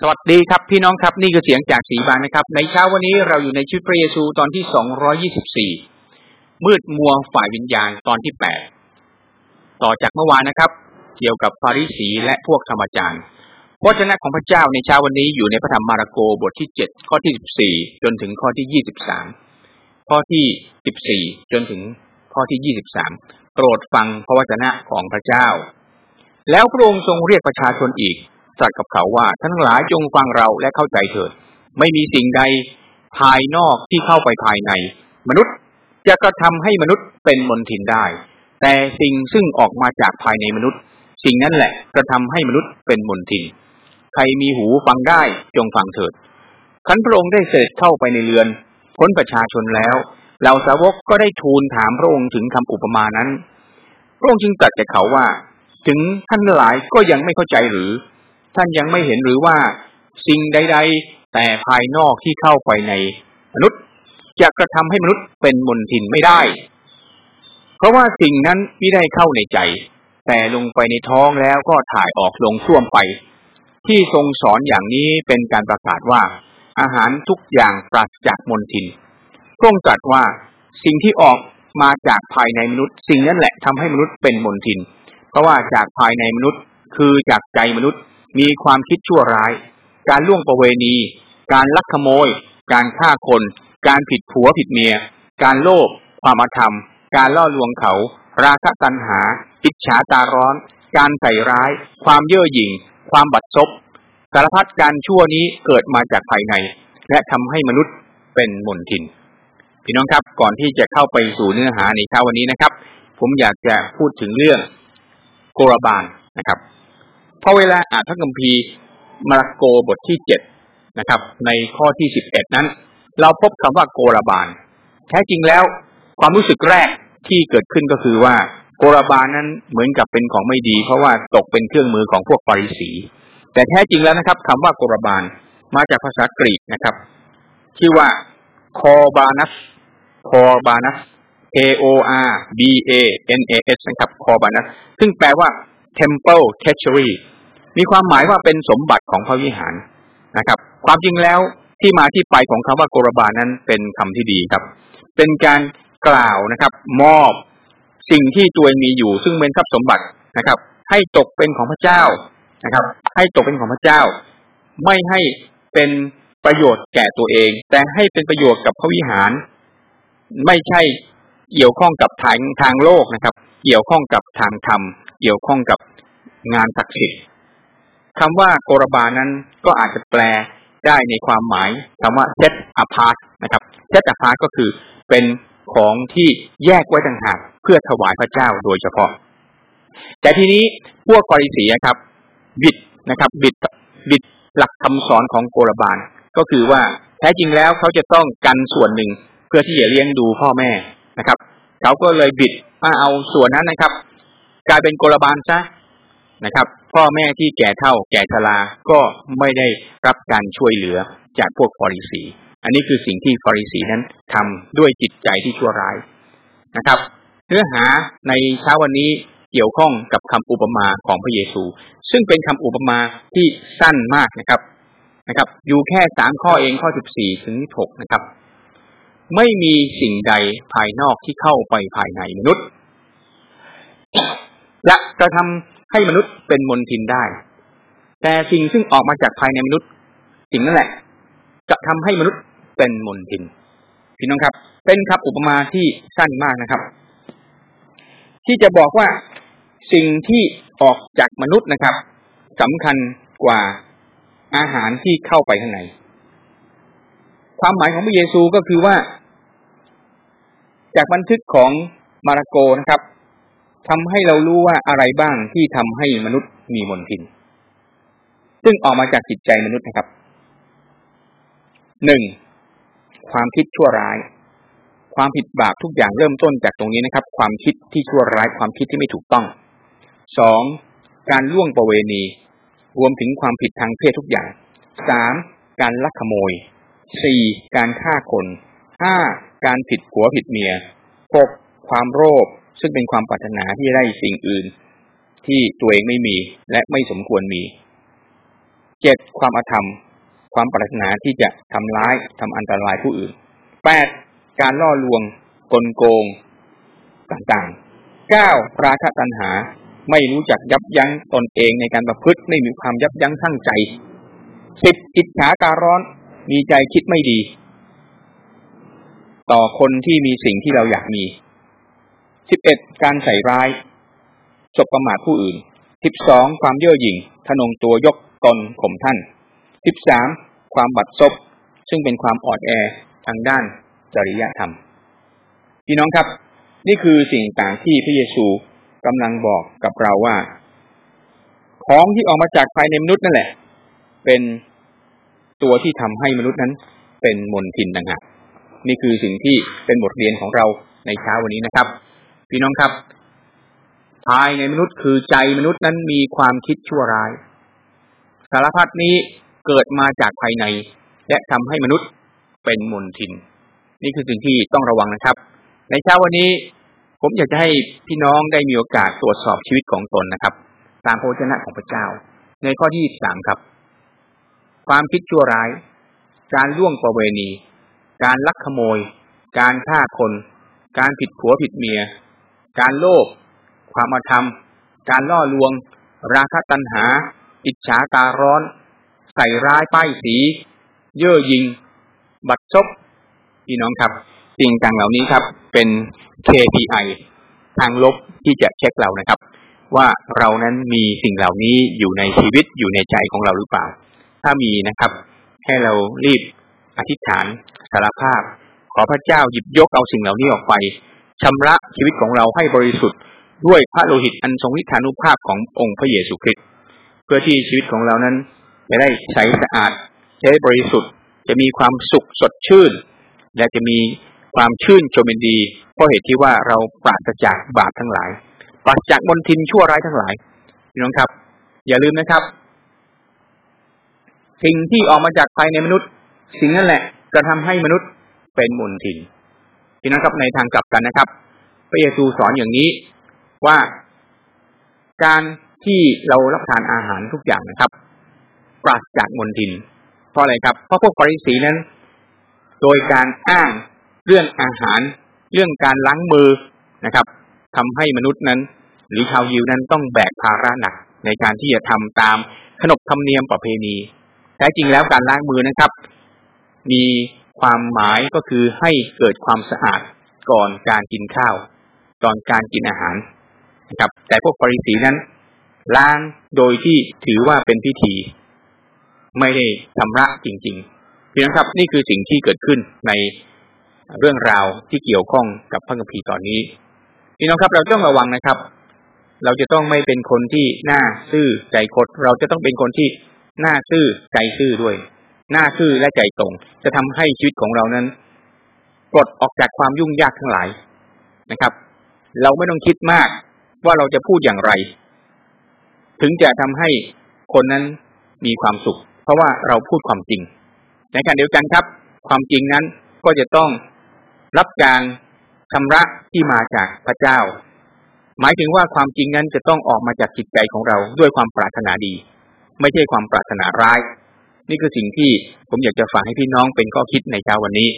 สวัสดีครับพี่น้องครับนี่คือเสียงจากสีบานนะครับ ในเช้าวันนี้เราอยู่ในชีวิตพระเยซูตอนที่สองร้อยี่สิบสี่มืดมัวฝ่ายวิญญาณตอนที่แปดต่อจากเมื่อวานนะครับ เกี่ยวกับฟาริสีและพวกธรรมจารย์พระเจ้าของพระเจ้าในเช้าวันนี้อยู่ในพระธรรมมาระโกบทที่เจ็ดข้อที่สิบสี่จนถึงข้อที่ยี่สิบสามข้อที่สิบสี่จนถึงข้อที่ยี่สิบสามโปรดฟังพระวจนะของพระเจ้า แล้วพระองค์ทรงเรียกประชาชนอีก ตรัสกับเขาว่าทั้งหลายจงฟังเราและเข้าใจเถิด ไม่มีสิ่งใดภายนอกที่เข้าไปภายใน มนุษย์จะกระทำให้มนุษย์เป็นมนทินได้ แต่สิ่งซึ่งออกมาจากภายในมนุษย์ สิ่งนั้นแหละกระทำให้มนุษย์เป็นมนทิน ใครมีหูฟังได้จงฟังเถิดขันพระองค์ได้เสด็จเข้าไปในเรือนพ้นประชาชนแล้วเหล่าสาวกก็ได้ทูลถามพระองค์ถึงคำอุปมานั้น พระองค์จึงตรัสแก่เขาว่า ถึงท่านหลายก็ยังไม่เข้าใจหรือ ท่านยังไม่เห็นหรือว่าสิ่งใด ๆ แต่ภายนอกที่เข้าไปในมนุษย์จะกระทำให้มนุษย์เป็นมนทินไม่ได้ เพราะว่าสิ่งนั้นไม่ได้เข้าในใจ แต่ลงไปในท้องแล้วก็ถ่ายออกลงท่วมไป ที่ทรงสอนอย่างนี้เป็นการประกาศว่า อาหารทุกอย่างปราศจากมนทินพระองค์ตรัสว่าสิ่งที่ออกมาจากภายในมนุษย์ สิ่งนั้นแหละทำให้มนุษย์เป็นมนทิน เพราะว่าจากภายในมนุษย์คือจากใจมนุษย์ มีความคิดชั่วร้าย การล่วงประเวณี การลักขโมย การฆ่าคน การผิดผัวผิดเมีย การโลภความอธรรม การล่อลวงเขา ราคะตัณหาอิจฉาตาร้อน การใส่ร้าย ความเย่อหยิ่ง ความบัดซบสารพัดการชั่วนี้เกิดมาจากภายใน และทำให้มนุษย์เป็นมนทินพี่น้องครับก่อนที่จะเข้าไปสู่เนื้อหาในเช้าวันนี้นะครับ ผมอยากจะพูดถึงเรื่องโกรบาลนะครับ พอเวลาอ่านพระคัมภีร์มาระโกบทที่เจ็ดนะครับ ในข้อที่สิบเอ็ดนั้น เราพบคำว่าโกรบาลแท้จริงแล้วความรู้สึกแรกที่เกิดขึ้นก็คือว่าโกรบาลนั้นเหมือนกับเป็นของไม่ดี เพราะว่าตกเป็นเครื่องมือของพวกปาริสี แต่แท้จริงแล้วนะครับคำว่าโกรบาลมาจากภาษากรีกนะครับ ชื่อว่าคอบานัสคอบานัส A O R B A N A S นะครับคอบานัสซึ่งแปลว่า temple treasury มีความหมายว่าเป็นสมบัติของพระวิหารนะครับ ความจริงแล้วที่มาที่ไปของคำว่าโกรบานั้นเป็นคำที่ดีครับ เป็นการกล่าวนะครับ มอบสิ่งที่ตัวเองมีอยู่ ซึ่งเป็นทรัพย์สมบัตินะครับ ให้ตกเป็นของพระเจ้านะครับ ให้ตกเป็นของพระเจ้า ไม่ให้เป็นประโยชน์แก่ตัวเอง แต่ให้เป็นประโยชน์กับพระวิหาร ไม่ใช่เกี่ยวข้องกับทางทางโลกนะครับ เกี่ยวข้องกับทางธรรม เกี่ยวข้องกับงานศักดิ์สิทธิ์ คำว่าโกรบานนั้นก็อาจจะแปลได้ในความหมายคำว่า set apart นะครับ set apart ก็คือเป็นของที่แยกไว้ต่างหากเพื่อถวายพระเจ้าโดยเฉพาะ แต่ทีนี้พวกฟาริสีครับ บิดนะครับ บิดบิดหลักคำสอนของโกรบาล ก็คือว่าแท้จริงแล้วเขาจะต้องกันส่วนหนึ่งเพื่อที่จะเลี้ยงดูพ่อแม่นะครับ เขาก็เลยบิดมาเอาส่วนนั้นนะครับ กลายเป็นโกรบาลซะ นะครับ พ่อแม่ที่แก่เท่าแก่ชราก็ไม่ได้รับการช่วยเหลือจากพวกฟอริสี อันนี้คือสิ่งที่ฟอริสีนั้นทำด้วยจิตใจที่ชั่วร้ายนะครับ เนื้อหาในเช้าวันนี้เกี่ยวข้องกับคำอุปมาของพระเยซู ซึ่งเป็นคำอุปมาที่สั้นมากนะครับนะครับ อยู่แค่สามข้อเองข้อสิบสี่ถึงหกนะครับ ไม่มีสิ่งใดภายนอกที่เข้าไปภายในมนุษย์และกระทำ ให้มนุษย์เป็นมนทินได้ แต่สิ่งซึ่งออกมาจากภายในมนุษย์ สิ่งนั่นแหละ จะทำให้มนุษย์เป็นมนทินพี่น้องครับ เป็นครับอุปมาที่สั้นมากนะครับ ที่จะบอกว่าสิ่งที่ออกจากมนุษย์นะครับสำคัญกว่าอาหารที่เข้าไปข้างใน ความหมายของพระเยซูก็คือว่า จากบันทึกของมาระโกนะครับ ทำให้เรารู้ว่าอะไรบ้างที่ทำให้มนุษย์มีมนทิน ซึ่งออกมาจากจิตใจมนุษย์นะครับหนึ่งความคิดชั่วร้าย ความผิดบาปทุกอย่างเริ่มต้นจากตรงนี้นะครับ ความคิดที่ชั่วร้ายความคิดที่ไม่ถูกต้องสองการล่วงประเวณี รวมถึงความผิดทางเพศทุกอย่างสามการลักขโมยสี่การฆ่าคนห้าการผิดผัวผิดเมียหกความโลภ ซึ่งเป็นความปรารถนาที่ได้สิ่งอื่น ที่ตัวเองไม่มีและไม่สมควรมีเจ็ดความอาธรรม ความปรารถนาที่จะทำร้ายทำอันตรายผู้อื่นแปดการล่อลวง กลโกง ต่างๆเก้าราคะตัณหาไม่รู้จักยับยั้งตนเองในการประพฤติไม่มีความยับยั้งทั้งใจสิบอิจฉาการร้อนมีใจคิดไม่ดี ต่อคนที่มีสิ่งที่เราอยากมี สิบเอ็ดการใส่ร้ายจบประมาทผู้อื่นสิบสองความเย่อหยิ่งทนงตัวยกตนข่มท่านสิบสามความบัดซบซึ่งเป็นความอ่อนแอทางด้านจริยธรรม พี่น้องครับ นี่คือสิ่งต่างที่พระเยซูกำลังบอกกับเราว่า ของที่ออกมาจากภายในมนุษย์นั่นแหละ เป็นตัวที่ทำให้มนุษย์นั้น เป็นมนทินต่างหากนี่คือสิ่งที่เป็นบทเรียนของเราในเช้าวันนี้นะครับ พี่น้องครับ ภายในมนุษย์คือใจมนุษย์นั้นมีความคิดชั่วร้าย สารพัดนี้เกิดมาจากภายใน และทำให้มนุษย์เป็นมนทิน นี่คือสิ่งที่ต้องระวังนะครับ ในเช้าวันนี้ ผมอยากจะให้พี่น้องได้มีโอกาสตรวจสอบชีวิตของตนนะครับ ตามพระวจนะของพระเจ้า ในข้อที่สามครับ ความคิดชั่วร้าย การล่วงประเวณี การลักขโมย การฆ่าคน การผิดผัวผิดเมีย การโลภความอาธรรม การล่อลวง ราคะตัณหา อิจฉาตาร้อน ใส่ร้ายป้ายสี เย่อหยิง บัดซบพี่น้องครับ สิ่งต่างเหล่านี้ครับ เป็น KPI ทางลบที่จะเช็คเรานะครับ ว่าเรานั้นมีสิ่งเหล่านี้อยู่ในชีวิตอยู่ในใจของเราหรือเปล่า ถ้ามีนะครับ ให้เรารีบอธิษฐานสารภาพ ขอพระเจ้าหยิบยกเอาสิ่งเหล่านี้ออกไป ชำระชีวิตของเราให้บริสุทธิ์ ด้วยพระโลหิตอันทรงฤทธานุภาพขององค์พระเยซูคริสต์เพื่อที่ชีวิตของเรานั้นจะได้ใสสะอาดจะได้บริสุทธิ์ จะมีความสุขสดชื่น และจะมีความชื่นชมยินดี เพราะเหตุที่ว่าเราปราศจากบาปทั้งหลาย ปราศจากมลทินชั่วร้ายทั้งหลายพี่น้องครับ อย่าลืมนะครับ สิ่งที่ออกมาจากภายในมนุษย์ สิ่งนั้นแหละ จะทำให้มนุษย์เป็นมลทิน พี่น้องครับในทางกลับกันนะครับ พระเยซูสอนอย่างนี้ว่าการที่เรารับทานอาหารทุกอย่างนะครับ ปราศจากมลทิน เพราะอะไรครับ เพราะพวกปริสีนั้น โดยการอ้างเรื่องอาหาร เรื่องการล้างมือนะครับทำให้มนุษย์นั้น หรือชาวยิวนั้นต้องแบกภาระหนักในการที่จะทำตามขนบธรรมเนียมประเพณีแท้จริงแล้วการล้างมือนะครับ มี ความหมายก็คือให้เกิดความสะอาดก่อนการกินข้าวก่อนการกินอาหารนะครับ แต่พวกปริสีนั้น ล้างโดยที่ถือว่าเป็นพิธี ไม่ได้ชำระจริงๆพี่น้องครับนี่คือสิ่งที่เกิดขึ้นในเรื่องราวที่เกี่ยวข้องกับพระคัมภีร์ตอนนี้พี่น้องครับเราต้องระวังนะครับ เราจะต้องไม่เป็นคนที่หน้าซื่อใจคดเราจะต้องเป็นคนที่หน้าซื่อใจซื่อด้วย หน้าซื่อและใจตรง จะทำให้ชีวิตของเรานั้นปลดออกจากความยุ่งยากทั้งหลายนะครับ เราไม่ต้องคิดมากว่าเราจะพูดอย่างไร ถึงจะทำให้คนนั้นมีความสุข เพราะว่าเราพูดความจริง ในขณะเดียวกันครับ ความจริงนั้นก็จะต้องรับการชำระที่มาจากพระเจ้า หมายถึงว่าความจริงนั้นจะต้องออกมาจากจิตใจของเราด้วยความปรารถนาดี ไม่ใช่ความปรารถนาร้าย นี่คือสิ่งที่ผมอยากจะฝากให้พี่น้องเป็นข้อคิดในเช้าวันนี้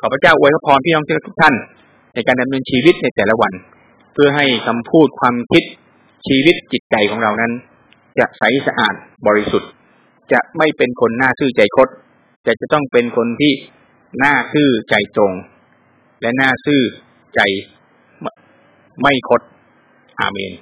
ขอพระเจ้าอวยพรพี่น้องทุกท่าน ในการดำเนินชีวิตในแต่ละวัน เพื่อให้คำพูดความคิดชีวิตจิตใจของเรานั้น จะใสสะอาดบริสุทธิ์ จะไม่เป็นคนหน้าซื่อใจคดแต่จะต้องเป็นคนที่หน้าซื่อใจตรง และหน้าซื่อใจไม่คดอาเมน